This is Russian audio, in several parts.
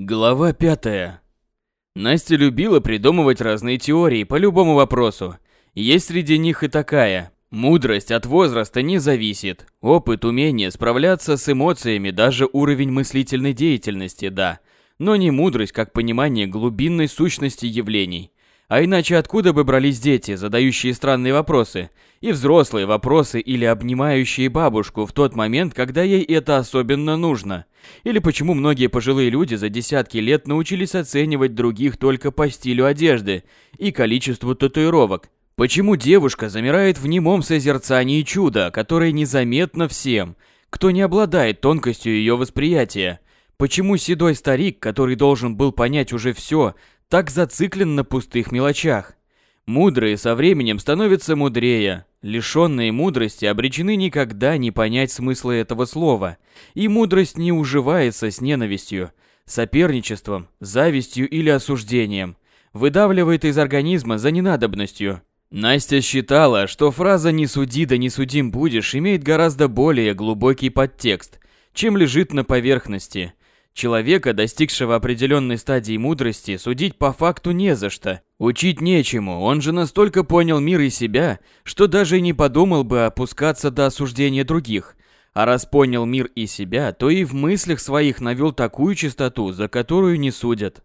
Глава пятая. Настя любила придумывать разные теории по любому вопросу. Есть среди них и такая. Мудрость от возраста не зависит. Опыт, умение справляться с эмоциями, даже уровень мыслительной деятельности, да. Но не мудрость, как понимание глубинной сущности явлений. А иначе откуда бы брались дети, задающие странные вопросы, и взрослые вопросы или обнимающие бабушку в тот момент, когда ей это особенно нужно? Или почему многие пожилые люди за десятки лет научились оценивать других только по стилю одежды и количеству татуировок? Почему девушка замирает в немом созерцании чуда, которое незаметно всем, кто не обладает тонкостью ее восприятия? Почему седой старик, который должен был понять уже все, так зациклен на пустых мелочах. Мудрые со временем становятся мудрее, лишенные мудрости обречены никогда не понять смысла этого слова, и мудрость не уживается с ненавистью, соперничеством, завистью или осуждением, выдавливает из организма за ненадобностью. Настя считала, что фраза «не суди да не судим будешь» имеет гораздо более глубокий подтекст, чем лежит на поверхности – Человека, достигшего определенной стадии мудрости, судить по факту не за что. Учить нечему, он же настолько понял мир и себя, что даже не подумал бы опускаться до осуждения других. А раз понял мир и себя, то и в мыслях своих навел такую чистоту, за которую не судят.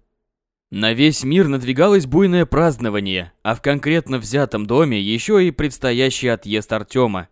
На весь мир надвигалось буйное празднование, а в конкретно взятом доме еще и предстоящий отъезд Артема.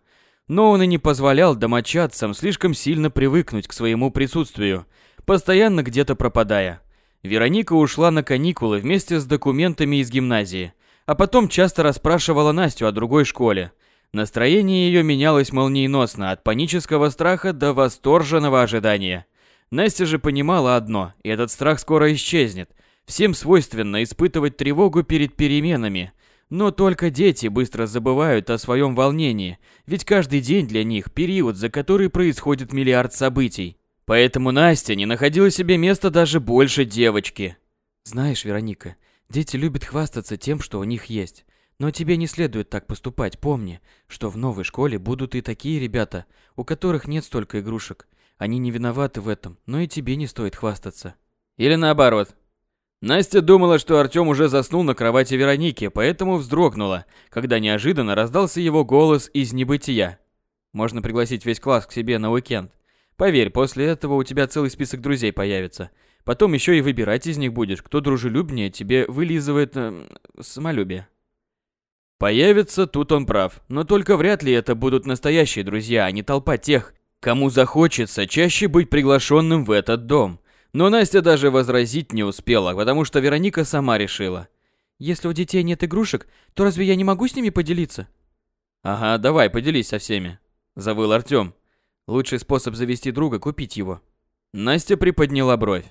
Но он и не позволял домочадцам слишком сильно привыкнуть к своему присутствию – постоянно где-то пропадая. Вероника ушла на каникулы вместе с документами из гимназии, а потом часто расспрашивала Настю о другой школе. Настроение ее менялось молниеносно от панического страха до восторженного ожидания. Настя же понимала одно, и этот страх скоро исчезнет. Всем свойственно испытывать тревогу перед переменами, но только дети быстро забывают о своем волнении, ведь каждый день для них период, за который происходит миллиард событий. Поэтому Настя не находила себе места даже больше девочки. Знаешь, Вероника, дети любят хвастаться тем, что у них есть. Но тебе не следует так поступать. Помни, что в новой школе будут и такие ребята, у которых нет столько игрушек. Они не виноваты в этом, но и тебе не стоит хвастаться. Или наоборот. Настя думала, что Артём уже заснул на кровати Вероники, поэтому вздрогнула, когда неожиданно раздался его голос из небытия. Можно пригласить весь класс к себе на уикенд. Поверь, после этого у тебя целый список друзей появится. Потом еще и выбирать из них будешь, кто дружелюбнее тебе вылизывает э, самолюбие. Появится, тут он прав, но только вряд ли это будут настоящие друзья, а не толпа тех, кому захочется чаще быть приглашенным в этот дом. Но Настя даже возразить не успела, потому что Вероника сама решила. Если у детей нет игрушек, то разве я не могу с ними поделиться? Ага, давай, поделись со всеми, завыл Артём. Лучший способ завести друга – купить его. Настя приподняла бровь.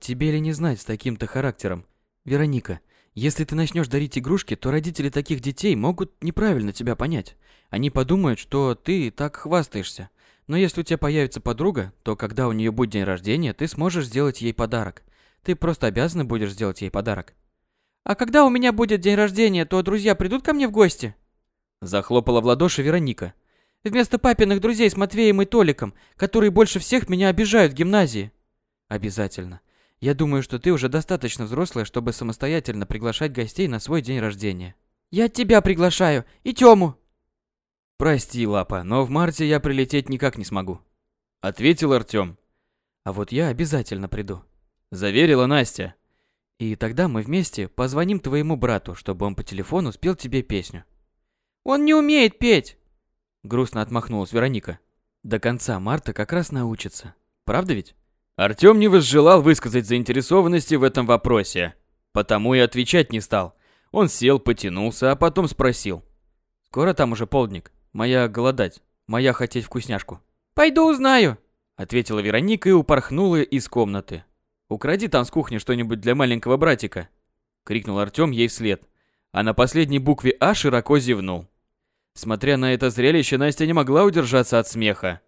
Тебе ли не знать с таким-то характером? Вероника, если ты начнешь дарить игрушки, то родители таких детей могут неправильно тебя понять. Они подумают, что ты так хвастаешься. Но если у тебя появится подруга, то когда у нее будет день рождения, ты сможешь сделать ей подарок. Ты просто обязана будешь сделать ей подарок. А когда у меня будет день рождения, то друзья придут ко мне в гости? Захлопала в ладоши Вероника. Вместо папиных друзей с Матвеем и Толиком, которые больше всех меня обижают в гимназии. Обязательно. Я думаю, что ты уже достаточно взрослая, чтобы самостоятельно приглашать гостей на свой день рождения. Я тебя приглашаю. И Тему. Прости, Лапа, но в марте я прилететь никак не смогу. Ответил Артём. А вот я обязательно приду. Заверила Настя. И тогда мы вместе позвоним твоему брату, чтобы он по телефону спел тебе песню. Он не умеет петь. Грустно отмахнулась Вероника. До конца марта как раз научится. Правда ведь? Артём не возжелал высказать заинтересованности в этом вопросе, потому и отвечать не стал. Он сел, потянулся, а потом спросил. «Скоро там уже полдник. Моя голодать. Моя хотеть вкусняшку». «Пойду узнаю», — ответила Вероника и упорхнула из комнаты. «Укради там с кухни что-нибудь для маленького братика», — крикнул Артём ей вслед. А на последней букве «А» широко зевнул. Смотря на это зрелище, Настя не могла удержаться от смеха.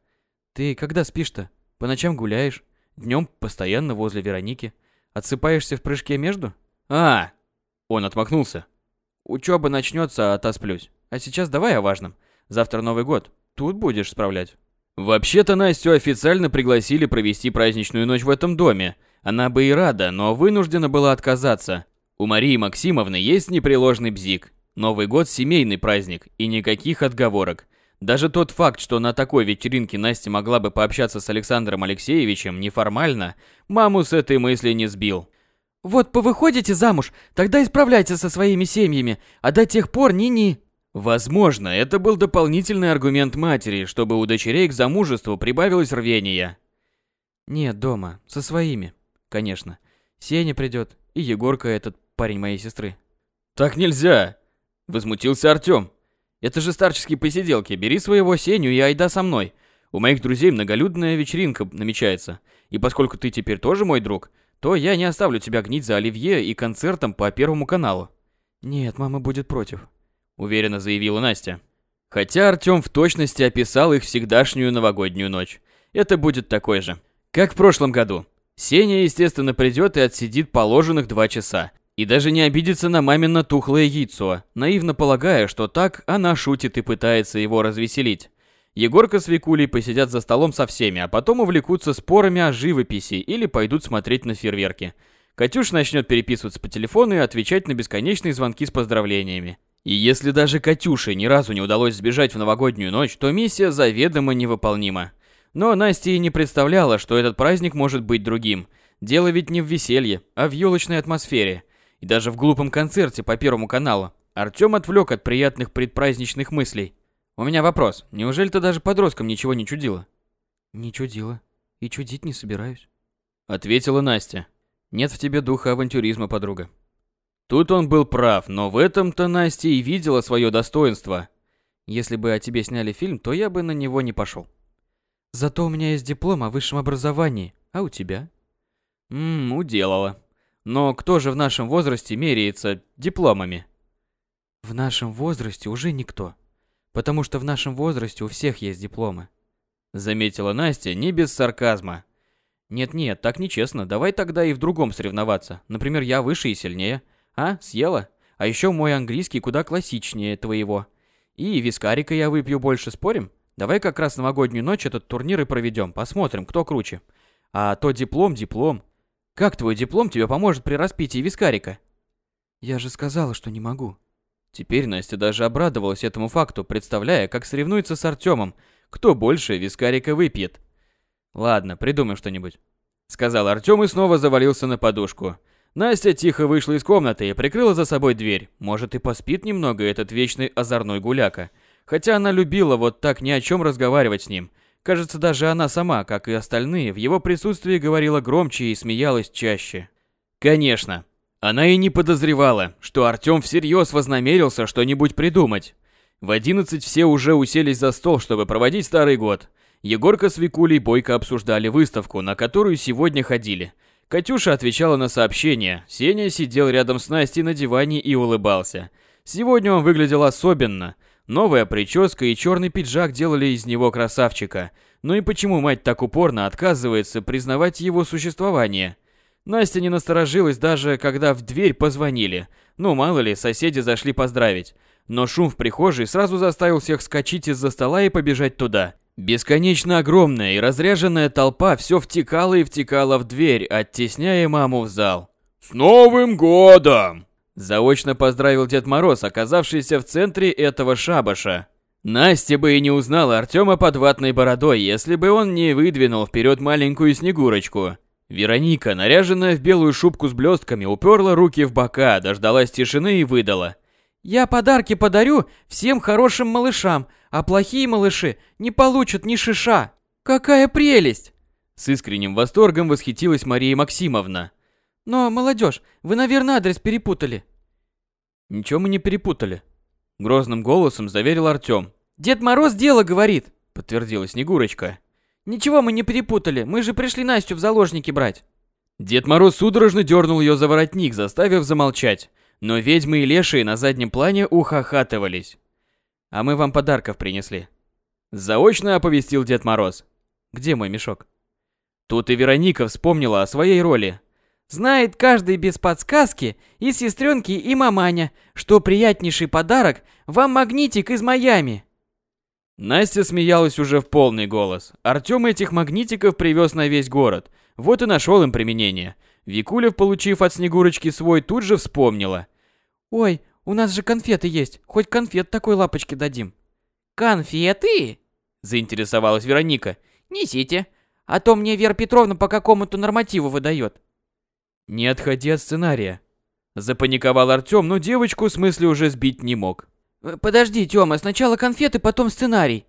«Ты когда спишь-то? По ночам гуляешь? Днем постоянно возле Вероники? Отсыпаешься в прыжке между?» «А!» Он отмахнулся. «Учеба начнется, а отосплюсь. А сейчас давай о важном. Завтра Новый год. Тут будешь справлять». Вообще-то Настю официально пригласили провести праздничную ночь в этом доме. Она бы и рада, но вынуждена была отказаться. У Марии Максимовны есть непреложный бзик. Новый год – семейный праздник, и никаких отговорок. Даже тот факт, что на такой вечеринке Настя могла бы пообщаться с Александром Алексеевичем неформально, маму с этой мысли не сбил. «Вот повыходите замуж, тогда исправляйте со своими семьями, а до тех пор ни-ни». Возможно, это был дополнительный аргумент матери, чтобы у дочерей к замужеству прибавилось рвение. Нет, дома, со своими, конечно. Сеня придет, и Егорка этот парень моей сестры. Так нельзя, возмутился Артём. Это же старческие посиделки, бери своего Сеню и айда со мной. У моих друзей многолюдная вечеринка намечается. И поскольку ты теперь тоже мой друг, то я не оставлю тебя гнить за оливье и концертом по Первому каналу. Нет, мама будет против уверенно заявила Настя. Хотя Артём в точности описал их всегдашнюю новогоднюю ночь. Это будет такой же. Как в прошлом году. Сеня, естественно, придет и отсидит положенных два часа. И даже не обидится на мамино тухлое яйцо, наивно полагая, что так она шутит и пытается его развеселить. Егорка с Викулей посидят за столом со всеми, а потом увлекутся спорами о живописи или пойдут смотреть на фейерверки. Катюш начнет переписываться по телефону и отвечать на бесконечные звонки с поздравлениями. И если даже Катюше ни разу не удалось сбежать в новогоднюю ночь, то миссия заведомо невыполнима. Но Настя и не представляла, что этот праздник может быть другим. Дело ведь не в веселье, а в елочной атмосфере. И даже в глупом концерте по Первому каналу. Артём отвлек от приятных предпраздничных мыслей. «У меня вопрос. Неужели ты даже подросткам ничего не чудила?» «Не чудила. И чудить не собираюсь», — ответила Настя. «Нет в тебе духа авантюризма, подруга». Тут он был прав, но в этом-то Настя и видела свое достоинство. Если бы о тебе сняли фильм, то я бы на него не пошел. Зато у меня есть диплом о высшем образовании, а у тебя? Ммм, уделала. Но кто же в нашем возрасте меряется дипломами? В нашем возрасте уже никто. Потому что в нашем возрасте у всех есть дипломы. Заметила Настя не без сарказма. Нет-нет, так нечестно. Давай тогда и в другом соревноваться. Например, я выше и сильнее. А, съела? А еще мой английский куда классичнее твоего. И вискарика я выпью больше, спорим? Давай как раз новогоднюю ночь этот турнир и проведем, посмотрим, кто круче. А то диплом, диплом. Как твой диплом тебе поможет при распитии вискарика? Я же сказала, что не могу. Теперь Настя даже обрадовалась этому факту, представляя, как соревнуется с Артемом, кто больше вискарика выпьет. Ладно, придумаем что-нибудь. Сказал Артем и снова завалился на подушку. Настя тихо вышла из комнаты и прикрыла за собой дверь. Может и поспит немного этот вечный озорной гуляка. Хотя она любила вот так ни о чем разговаривать с ним. Кажется, даже она сама, как и остальные, в его присутствии говорила громче и смеялась чаще. Конечно. Она и не подозревала, что Артём всерьез вознамерился что-нибудь придумать. В одиннадцать все уже уселись за стол, чтобы проводить старый год. Егорка с Викулей бойко обсуждали выставку, на которую сегодня ходили – Катюша отвечала на сообщения. Сеня сидел рядом с Настей на диване и улыбался. Сегодня он выглядел особенно. Новая прическа и черный пиджак делали из него красавчика. Ну и почему мать так упорно отказывается признавать его существование? Настя не насторожилась даже, когда в дверь позвонили. Ну, мало ли, соседи зашли поздравить. Но шум в прихожей сразу заставил всех вскочить из-за стола и побежать туда. Бесконечно огромная и разряженная толпа все втекала и втекала в дверь, оттесняя маму в зал. «С Новым годом!» Заочно поздравил Дед Мороз, оказавшийся в центре этого шабаша. Настя бы и не узнала Артема под ватной бородой, если бы он не выдвинул вперед маленькую Снегурочку. Вероника, наряженная в белую шубку с блестками, уперла руки в бока, дождалась тишины и выдала. «Я подарки подарю всем хорошим малышам, а плохие малыши не получат ни шиша. Какая прелесть!» С искренним восторгом восхитилась Мария Максимовна. «Но, молодежь, вы, наверное, адрес перепутали». «Ничего мы не перепутали», — грозным голосом заверил Артём. «Дед Мороз дело говорит», — подтвердила Снегурочка. «Ничего мы не перепутали, мы же пришли Настю в заложники брать». Дед Мороз судорожно дернул ее за воротник, заставив замолчать. Но ведьмы и лешие на заднем плане ухахатывались. А мы вам подарков принесли. Заочно оповестил Дед Мороз. Где мой мешок? Тут и Вероника вспомнила о своей роли. Знает каждый без подсказки, и сестренки, и маманя, что приятнейший подарок вам магнитик из Майами. Настя смеялась уже в полный голос. Артём этих магнитиков привез на весь город. Вот и нашел им применение. Викуля, получив от Снегурочки свой, тут же вспомнила. «Ой, у нас же конфеты есть. Хоть конфет такой лапочке дадим». «Конфеты?» – заинтересовалась Вероника. «Несите, а то мне Вера Петровна по какому-то нормативу выдает». «Не отходи от сценария». Запаниковал Артём, но девочку в смысле уже сбить не мог. Э, «Подожди, Тёма, сначала конфеты, потом сценарий».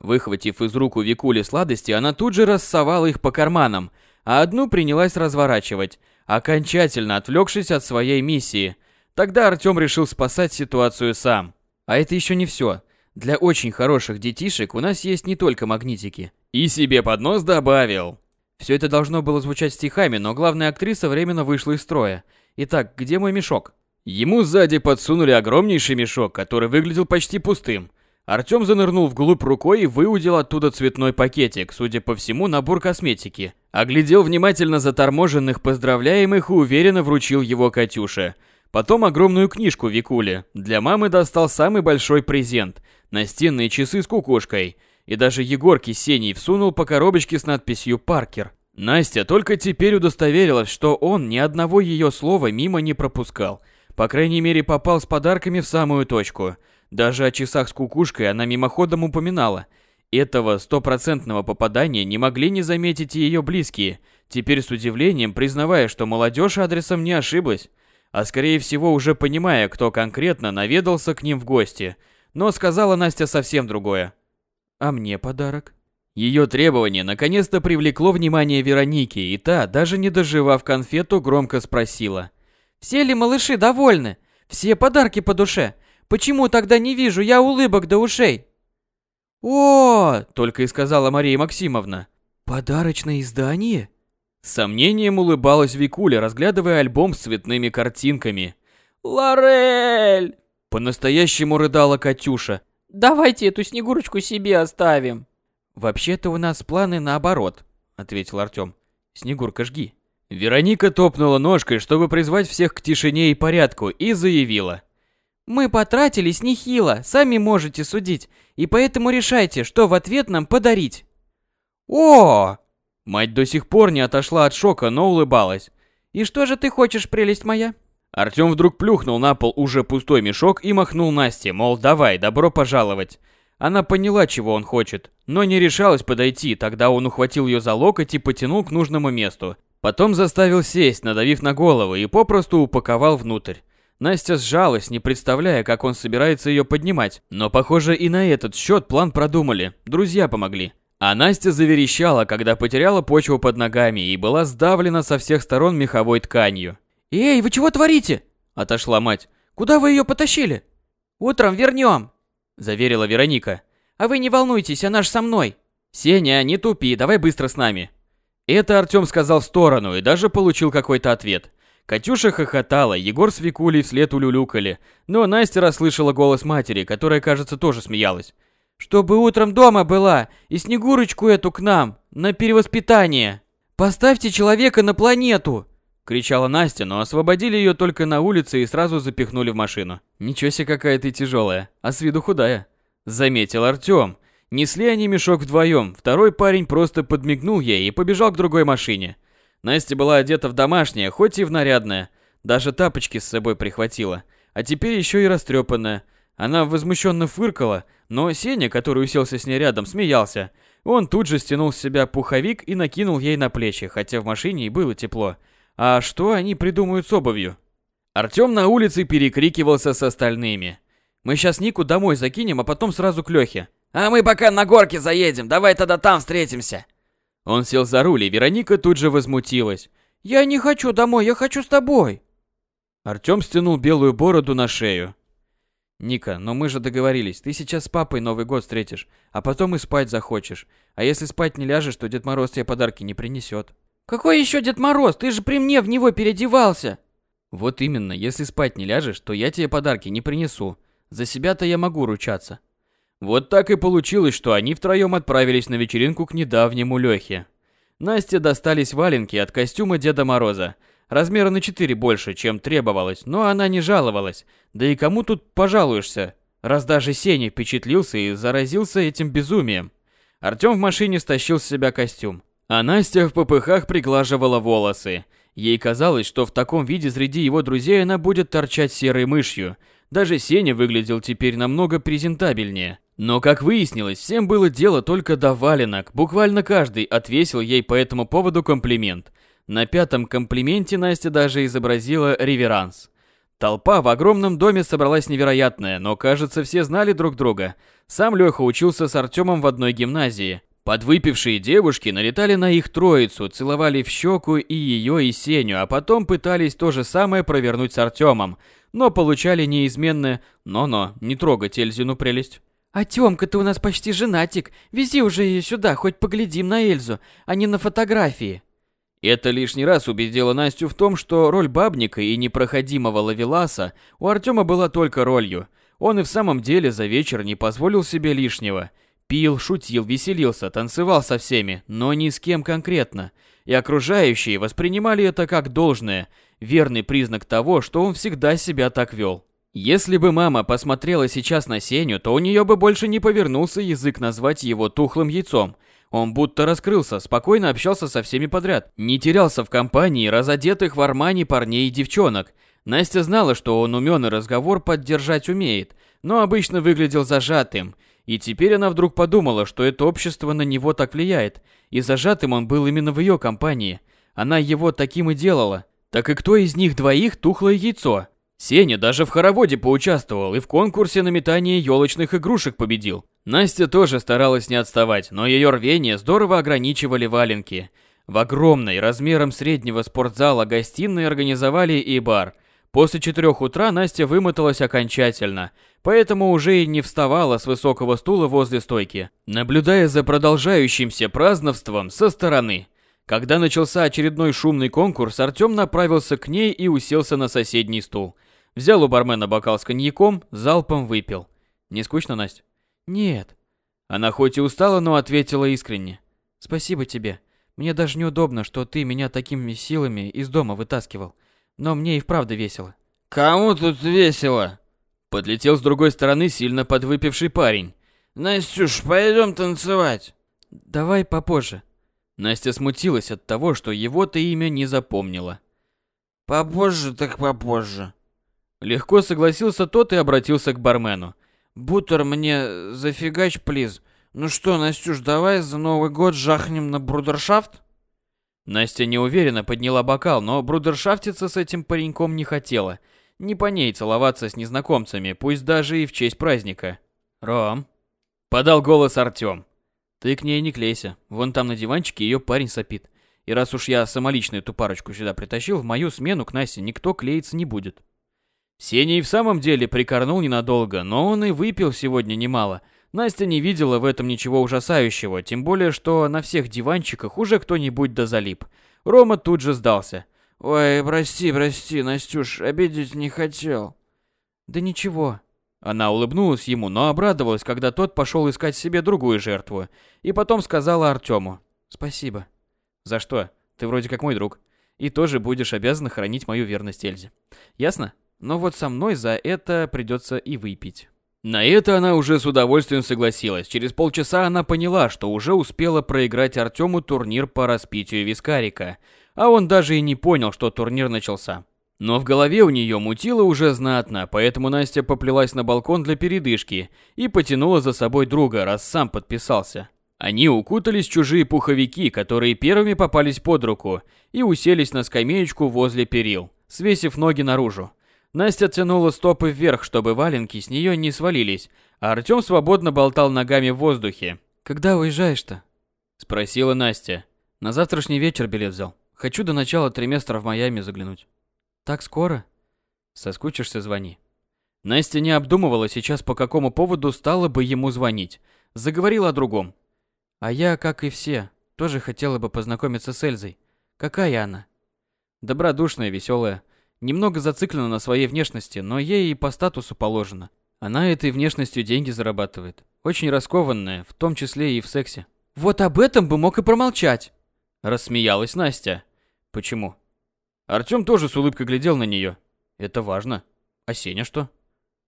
Выхватив из рук у Викули сладости, она тут же рассовала их по карманам, а одну принялась разворачивать, окончательно отвлекшись от своей миссии. Тогда Артём решил спасать ситуацию сам. А это еще не все. Для очень хороших детишек у нас есть не только магнитики. И себе под нос добавил. Все это должно было звучать стихами, но главная актриса временно вышла из строя. Итак, где мой мешок? Ему сзади подсунули огромнейший мешок, который выглядел почти пустым. Артём занырнул вглубь рукой и выудил оттуда цветной пакетик, судя по всему, набор косметики. Оглядел внимательно заторможенных поздравляемых и уверенно вручил его Катюше. Потом огромную книжку Викуле. Для мамы достал самый большой презент – настенные часы с кукушкой. И даже Егорке Сеней всунул по коробочке с надписью «Паркер». Настя только теперь удостоверилась, что он ни одного ее слова мимо не пропускал – по крайней мере, попал с подарками в самую точку. Даже о часах с кукушкой она мимоходом упоминала. Этого стопроцентного попадания не могли не заметить и ее близкие, теперь с удивлением признавая, что молодежь адресом не ошиблась, а скорее всего уже понимая, кто конкретно наведался к ним в гости. Но сказала Настя совсем другое. «А мне подарок?» Ее требование наконец-то привлекло внимание Вероники, и та, даже не доживав конфету, громко спросила – все ли малыши довольны? Все подарки по душе? Почему тогда не вижу я улыбок до ушей? О, только и сказала Мария Максимовна. Подарочное издание? С сомнением улыбалась Викуля, разглядывая альбом с цветными картинками. Лорель! По-настоящему рыдала Катюша. Давайте эту снегурочку себе оставим. Вообще-то у нас планы наоборот, ответил Артём. Снегурка, жги. Вероника топнула ножкой, чтобы призвать всех к тишине и порядку, и заявила. «Мы потратились нехило, сами можете судить, и поэтому решайте, что в ответ нам подарить». «О!» Мать до сих пор не отошла от шока, но улыбалась. «И что же ты хочешь, прелесть моя?» Артём вдруг плюхнул на пол уже пустой мешок и махнул Насте, мол, давай, добро пожаловать. Она поняла, чего он хочет, но не решалась подойти, тогда он ухватил ее за локоть и потянул к нужному месту. Потом заставил сесть, надавив на голову, и попросту упаковал внутрь. Настя сжалась, не представляя, как он собирается ее поднимать. Но, похоже, и на этот счет план продумали. Друзья помогли. А Настя заверещала, когда потеряла почву под ногами и была сдавлена со всех сторон меховой тканью. «Эй, вы чего творите?» – отошла мать. «Куда вы ее потащили?» «Утром вернем», – заверила Вероника. «А вы не волнуйтесь, она ж со мной». «Сеня, не тупи, давай быстро с нами». Это Артём сказал в сторону и даже получил какой-то ответ. Катюша хохотала, Егор с Викулей вслед улюлюкали, но Настя расслышала голос матери, которая, кажется, тоже смеялась. «Чтобы утром дома была, и Снегурочку эту к нам, на перевоспитание! Поставьте человека на планету!» Кричала Настя, но освободили ее только на улице и сразу запихнули в машину. Ничего себе какая ты тяжелая, а с виду худая, заметил Артём, Несли они мешок вдвоем, второй парень просто подмигнул ей и побежал к другой машине. Настя была одета в домашнее, хоть и в нарядное. Даже тапочки с собой прихватила. А теперь еще и растрепанная. Она возмущенно фыркала, но Сеня, который уселся с ней рядом, смеялся. Он тут же стянул с себя пуховик и накинул ей на плечи, хотя в машине и было тепло. А что они придумают с обувью? Артём на улице перекрикивался с остальными. «Мы сейчас Нику домой закинем, а потом сразу к Лёхе. А мы пока на горке заедем, давай тогда там встретимся. Он сел за руль, и Вероника тут же возмутилась. Я не хочу домой, я хочу с тобой. Артём стянул белую бороду на шею. Ника, но мы же договорились, ты сейчас с папой Новый год встретишь, а потом и спать захочешь. А если спать не ляжешь, то Дед Мороз тебе подарки не принесет. Какой еще Дед Мороз? Ты же при мне в него переодевался. Вот именно, если спать не ляжешь, то я тебе подарки не принесу. За себя-то я могу ручаться. Вот так и получилось, что они втроем отправились на вечеринку к недавнему Лехе. Насте достались валенки от костюма Деда Мороза, размера на 4 больше, чем требовалось, но она не жаловалась. Да и кому тут пожалуешься? раз даже Сеня впечатлился и заразился этим безумием. Артём в машине стащил с себя костюм, а Настя в попыхах приглаживала волосы. Ей казалось, что в таком виде среди его друзей она будет торчать серой мышью. Даже Сеня выглядел теперь намного презентабельнее. Но, как выяснилось, всем было дело только до валенок. Буквально каждый отвесил ей по этому поводу комплимент. На пятом комплименте Настя даже изобразила реверанс. Толпа в огромном доме собралась невероятная, но, кажется, все знали друг друга. Сам Лёха учился с Артёмом в одной гимназии. Подвыпившие девушки налетали на их троицу, целовали в щеку и её, и Сеню, а потом пытались то же самое провернуть с Артёмом, но получали неизменное «но-но, не трогать Эльзину прелесть». «А Тёмка-то у нас почти женатик, вези уже её сюда, хоть поглядим на Эльзу, а не на фотографии». Это лишний раз убедило Настю в том, что роль бабника и непроходимого лавеласа у Артема была только ролью. Он и в самом деле за вечер не позволил себе лишнего. Пил, шутил, веселился, танцевал со всеми, но ни с кем конкретно. И окружающие воспринимали это как должное, верный признак того, что он всегда себя так вел. Если бы мама посмотрела сейчас на Сеню, то у нее бы больше не повернулся язык назвать его тухлым яйцом – он будто раскрылся, спокойно общался со всеми подряд, не терялся в компании разодетых в армане парней и девчонок. Настя знала, что он умен и разговор поддержать умеет, но обычно выглядел зажатым. И теперь она вдруг подумала, что это общество на него так влияет, и зажатым он был именно в ее компании. Она его таким и делала. Так и кто из них двоих тухлое яйцо? Сеня даже в хороводе поучаствовал и в конкурсе на метание елочных игрушек победил. Настя тоже старалась не отставать, но ее рвение здорово ограничивали валенки. В огромной, размером среднего спортзала гостиной организовали и бар. После четырех утра Настя вымоталась окончательно, поэтому уже и не вставала с высокого стула возле стойки, наблюдая за продолжающимся праздновством со стороны. Когда начался очередной шумный конкурс, Артем направился к ней и уселся на соседний стул – Взял у бармена бокал с коньяком, залпом выпил. Не скучно, Настя? Нет. Она хоть и устала, но ответила искренне. Спасибо тебе. Мне даже неудобно, что ты меня такими силами из дома вытаскивал. Но мне и вправду весело. Кому тут весело? Подлетел с другой стороны сильно подвыпивший парень. Настюш, пойдем танцевать. Давай попозже. Настя смутилась от того, что его-то имя не запомнила. Попозже так попозже. Легко согласился тот и обратился к бармену. «Бутер мне зафигач, плиз. Ну что, Настюш, давай за Новый год жахнем на брудершафт?» Настя неуверенно подняла бокал, но брудершафтиться с этим пареньком не хотела. Не по ней целоваться с незнакомцами, пусть даже и в честь праздника. «Ром», — подал голос Артём. «Ты к ней не клейся. Вон там на диванчике ее парень сопит. И раз уж я самолично эту парочку сюда притащил, в мою смену к Насте никто клеиться не будет». Сеня и в самом деле прикорнул ненадолго, но он и выпил сегодня немало. Настя не видела в этом ничего ужасающего, тем более, что на всех диванчиках уже кто-нибудь дозалип. Рома тут же сдался. «Ой, прости, прости, Настюш, обидеть не хотел». «Да ничего». Она улыбнулась ему, но обрадовалась, когда тот пошел искать себе другую жертву. И потом сказала Артему. «Спасибо». «За что? Ты вроде как мой друг. И тоже будешь обязан хранить мою верность Эльзе. Ясно?» но вот со мной за это придется и выпить. На это она уже с удовольствием согласилась. Через полчаса она поняла, что уже успела проиграть Артему турнир по распитию вискарика, а он даже и не понял, что турнир начался. Но в голове у нее мутило уже знатно, поэтому Настя поплелась на балкон для передышки и потянула за собой друга, раз сам подписался. Они укутались в чужие пуховики, которые первыми попались под руку, и уселись на скамеечку возле перил, свесив ноги наружу. Настя тянула стопы вверх, чтобы валенки с нее не свалились, а Артем свободно болтал ногами в воздухе. «Когда уезжаешь-то?» – спросила Настя. «На завтрашний вечер билет взял. Хочу до начала триместра в Майами заглянуть». «Так скоро?» «Соскучишься, звони». Настя не обдумывала сейчас, по какому поводу стала бы ему звонить. Заговорила о другом. «А я, как и все, тоже хотела бы познакомиться с Эльзой. Какая она?» «Добродушная, веселая. Немного зациклена на своей внешности, но ей и по статусу положено. Она этой внешностью деньги зарабатывает. Очень раскованная, в том числе и в сексе. Вот об этом бы мог и промолчать. Рассмеялась Настя. Почему? Артём тоже с улыбкой глядел на нее. Это важно. А Сеня что?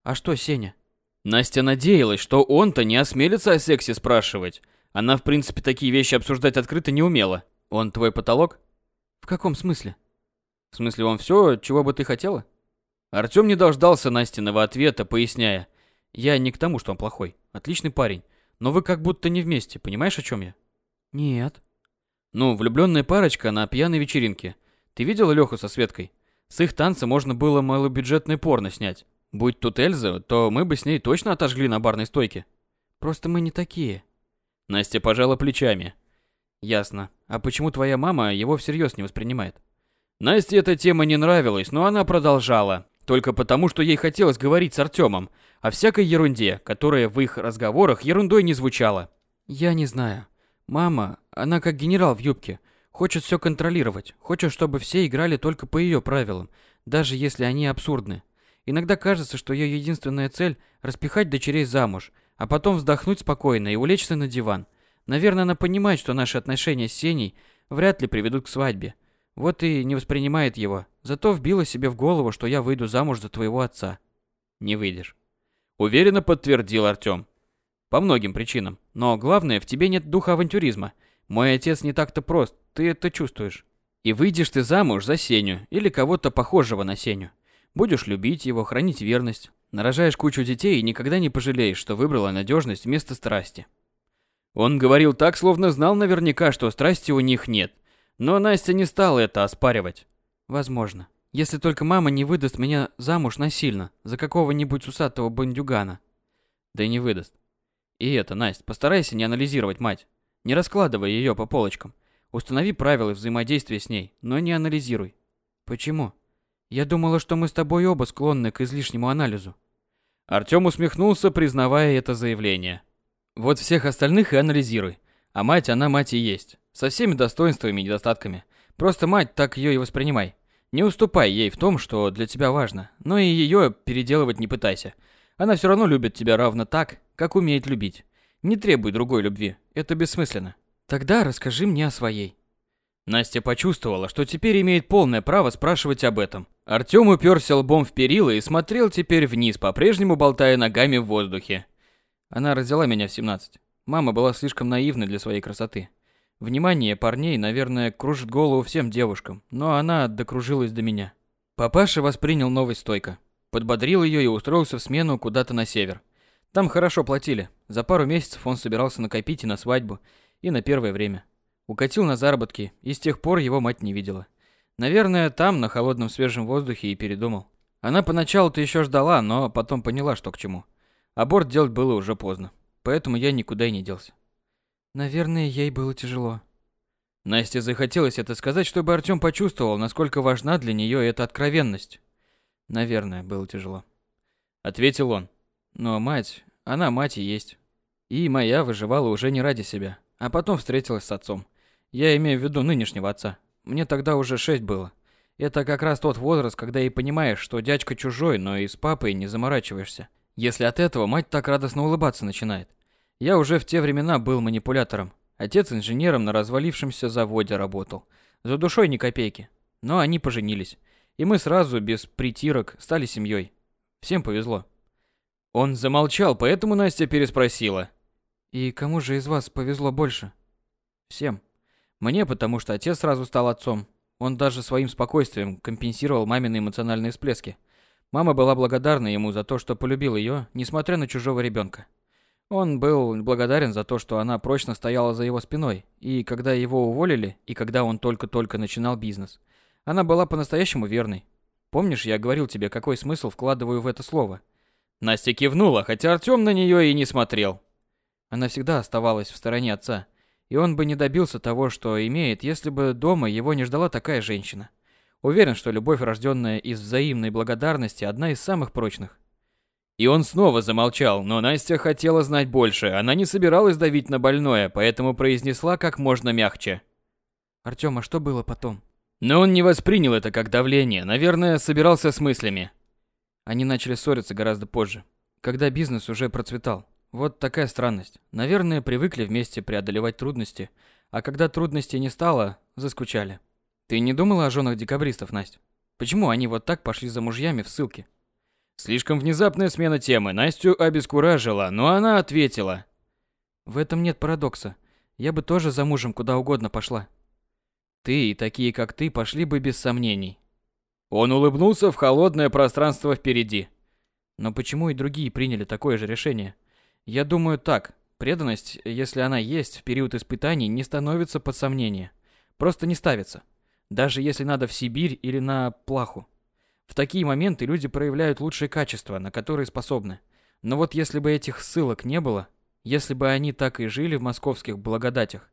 А что Сеня? Настя надеялась, что он-то не осмелится о сексе спрашивать. Она, в принципе, такие вещи обсуждать открыто не умела. Он твой потолок? В каком смысле? В смысле, он все, чего бы ты хотела? Артём не дождался Настиного ответа, поясняя. Я не к тому, что он плохой. Отличный парень. Но вы как будто не вместе, понимаешь, о чем я? Нет. Ну, влюбленная парочка на пьяной вечеринке. Ты видела Леху со Светкой? С их танца можно было малобюджетное порно снять. Будь тут Эльза, то мы бы с ней точно отожгли на барной стойке. Просто мы не такие. Настя пожала плечами. Ясно. А почему твоя мама его всерьез не воспринимает? Насте эта тема не нравилась, но она продолжала. Только потому, что ей хотелось говорить с Артемом о всякой ерунде, которая в их разговорах ерундой не звучала. Я не знаю. Мама, она как генерал в юбке. Хочет все контролировать. Хочет, чтобы все играли только по ее правилам, даже если они абсурдны. Иногда кажется, что ее единственная цель – распихать дочерей замуж, а потом вздохнуть спокойно и улечься на диван. Наверное, она понимает, что наши отношения с Сеней вряд ли приведут к свадьбе. Вот и не воспринимает его. Зато вбила себе в голову, что я выйду замуж за твоего отца. Не выйдешь. Уверенно подтвердил Артём. По многим причинам. Но главное, в тебе нет духа авантюризма. Мой отец не так-то прост, ты это чувствуешь. И выйдешь ты замуж за Сеню или кого-то похожего на Сеню. Будешь любить его, хранить верность. Нарожаешь кучу детей и никогда не пожалеешь, что выбрала надежность вместо страсти. Он говорил так, словно знал наверняка, что страсти у них нет. Но Настя не стала это оспаривать. Возможно. Если только мама не выдаст меня замуж насильно, за какого-нибудь усатого бандюгана. Да и не выдаст. И это, Настя, постарайся не анализировать мать. Не раскладывай ее по полочкам. Установи правила взаимодействия с ней, но не анализируй. Почему? Я думала, что мы с тобой оба склонны к излишнему анализу. Артём усмехнулся, признавая это заявление. Вот всех остальных и анализируй. А мать, она мать и есть. Со всеми достоинствами и недостатками. Просто мать, так ее и воспринимай. Не уступай ей в том, что для тебя важно, но и ее переделывать не пытайся. Она все равно любит тебя равно так, как умеет любить. Не требуй другой любви, это бессмысленно. Тогда расскажи мне о своей. Настя почувствовала, что теперь имеет полное право спрашивать об этом. Артём уперся лбом в перила и смотрел теперь вниз, по-прежнему болтая ногами в воздухе. Она родила меня в 17. Мама была слишком наивна для своей красоты. Внимание парней, наверное, кружит голову всем девушкам, но она докружилась до меня. Папаша воспринял новость стойко. Подбодрил ее и устроился в смену куда-то на север. Там хорошо платили. За пару месяцев он собирался накопить и на свадьбу, и на первое время. Укатил на заработки, и с тех пор его мать не видела. Наверное, там, на холодном свежем воздухе, и передумал. Она поначалу-то еще ждала, но потом поняла, что к чему. Аборт делать было уже поздно, поэтому я никуда и не делся. Наверное, ей было тяжело. Насте захотелось это сказать, чтобы Артём почувствовал, насколько важна для неё эта откровенность. Наверное, было тяжело. Ответил он. Но мать, она мать и есть. И моя выживала уже не ради себя, а потом встретилась с отцом. Я имею в виду нынешнего отца. Мне тогда уже шесть было. Это как раз тот возраст, когда и понимаешь, что дядька чужой, но и с папой не заморачиваешься. Если от этого мать так радостно улыбаться начинает. Я уже в те времена был манипулятором. Отец инженером на развалившемся заводе работал. За душой ни копейки. Но они поженились. И мы сразу, без притирок, стали семьей. Всем повезло. Он замолчал, поэтому Настя переспросила. «И кому же из вас повезло больше?» «Всем. Мне, потому что отец сразу стал отцом. Он даже своим спокойствием компенсировал мамины эмоциональные всплески. Мама была благодарна ему за то, что полюбил ее, несмотря на чужого ребенка. Он был благодарен за то, что она прочно стояла за его спиной, и когда его уволили, и когда он только-только начинал бизнес. Она была по-настоящему верной. Помнишь, я говорил тебе, какой смысл вкладываю в это слово? Настя кивнула, хотя Артём на неё и не смотрел. Она всегда оставалась в стороне отца, и он бы не добился того, что имеет, если бы дома его не ждала такая женщина. Уверен, что любовь, рожденная из взаимной благодарности, одна из самых прочных. И он снова замолчал, но Настя хотела знать больше. Она не собиралась давить на больное, поэтому произнесла как можно мягче. «Артём, а что было потом?» Но он не воспринял это как давление, наверное, собирался с мыслями. Они начали ссориться гораздо позже, когда бизнес уже процветал. Вот такая странность. Наверное, привыкли вместе преодолевать трудности, а когда трудностей не стало, заскучали. Ты не думала о женах декабристов, Настя? Почему они вот так пошли за мужьями в ссылке? Слишком внезапная смена темы Настю обескуражила, но она ответила. В этом нет парадокса. Я бы тоже за мужем куда угодно пошла. Ты и такие, как ты, пошли бы без сомнений. Он улыбнулся в холодное пространство впереди. Но почему и другие приняли такое же решение? Я думаю так. Преданность, если она есть в период испытаний, не становится под сомнение. Просто не ставится. Даже если надо в Сибирь или на плаху. В такие моменты люди проявляют лучшие качества, на которые способны. Но вот если бы этих ссылок не было, если бы они так и жили в московских благодатях,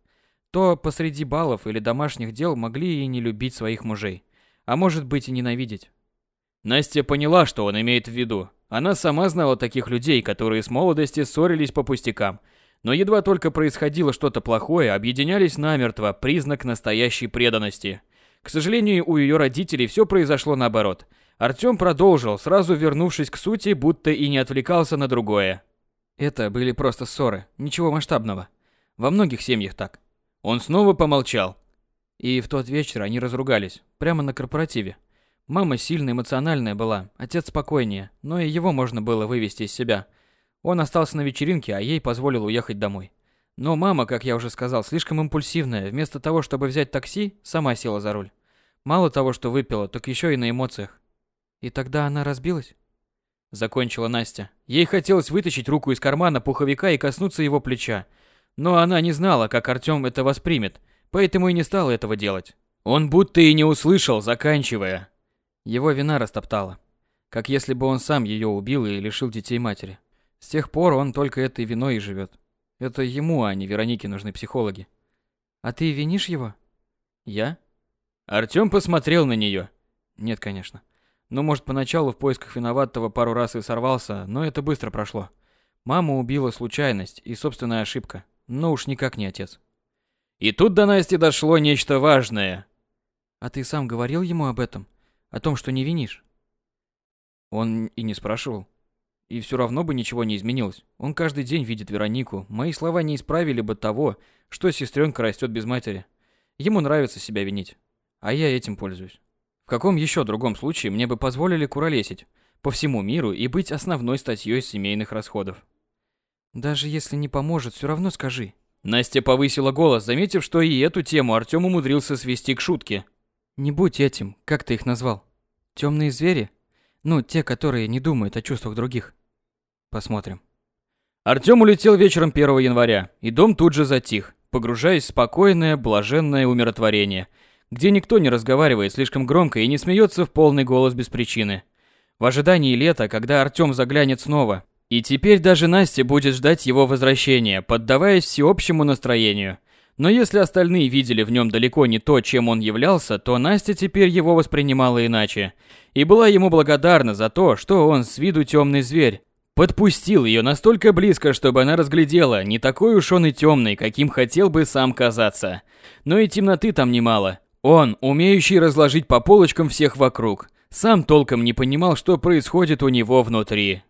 то посреди балов или домашних дел могли и не любить своих мужей, а может быть и ненавидеть. Настя поняла, что он имеет в виду. Она сама знала таких людей, которые с молодости ссорились по пустякам, но едва только происходило что-то плохое, объединялись намертво, признак настоящей преданности. К сожалению, у ее родителей все произошло наоборот. Артём продолжил, сразу вернувшись к сути, будто и не отвлекался на другое. Это были просто ссоры, ничего масштабного. Во многих семьях так. Он снова помолчал. И в тот вечер они разругались, прямо на корпоративе. Мама сильно эмоциональная была, отец спокойнее, но и его можно было вывести из себя. Он остался на вечеринке, а ей позволил уехать домой. Но мама, как я уже сказал, слишком импульсивная. Вместо того, чтобы взять такси, сама села за руль. Мало того, что выпила, так еще и на эмоциях. И тогда она разбилась? Закончила Настя. Ей хотелось вытащить руку из кармана пуховика и коснуться его плеча. Но она не знала, как Артём это воспримет, поэтому и не стала этого делать. Он будто и не услышал, заканчивая. Его вина растоптала. Как если бы он сам ее убил и лишил детей матери. С тех пор он только этой виной и живет. Это ему, а не Веронике нужны психологи. А ты винишь его? Я? Артём посмотрел на нее. Нет, конечно. Ну, может, поначалу в поисках виноватого пару раз и сорвался, но это быстро прошло. Мама убила случайность и собственная ошибка, но уж никак не отец. И тут до Насти дошло нечто важное. А ты сам говорил ему об этом? О том, что не винишь? Он и не спрашивал. И все равно бы ничего не изменилось. Он каждый день видит Веронику. Мои слова не исправили бы того, что сестренка растет без матери. Ему нравится себя винить. А я этим пользуюсь. В каком еще другом случае мне бы позволили куролесить по всему миру и быть основной статьей семейных расходов? Даже если не поможет, все равно скажи. Настя повысила голос, заметив, что и эту тему Артём умудрился свести к шутке. Не будь этим, как ты их назвал? Темные звери? Ну, те, которые не думают о чувствах других. Посмотрим. Артём улетел вечером 1 января, и дом тут же затих, погружаясь в спокойное, блаженное умиротворение, где никто не разговаривает слишком громко и не смеется в полный голос без причины. В ожидании лета, когда Артём заглянет снова, и теперь даже Настя будет ждать его возвращения, поддаваясь всеобщему настроению. Но если остальные видели в нем далеко не то, чем он являлся, то Настя теперь его воспринимала иначе. И была ему благодарна за то, что он с виду темный зверь, Подпустил ее настолько близко, чтобы она разглядела, не такой уж он и темный, каким хотел бы сам казаться. Но и темноты там немало. Он, умеющий разложить по полочкам всех вокруг, сам толком не понимал, что происходит у него внутри.